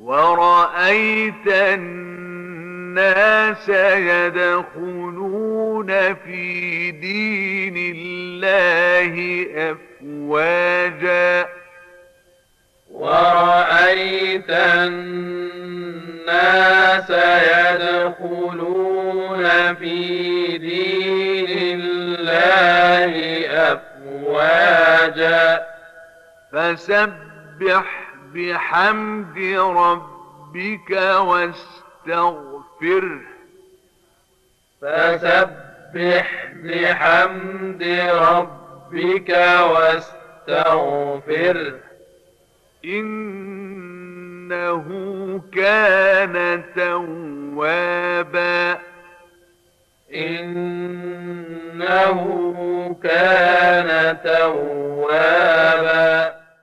ورأيت الناس يدخلون في دين الله أفواجا. ورأيت الناس يدخلون في دين الله أفواجا. فسبح بحمد ربك واستغفره. فسبح بحمد ربك واستغفره. إنه كان توابا. إنه كان توابا.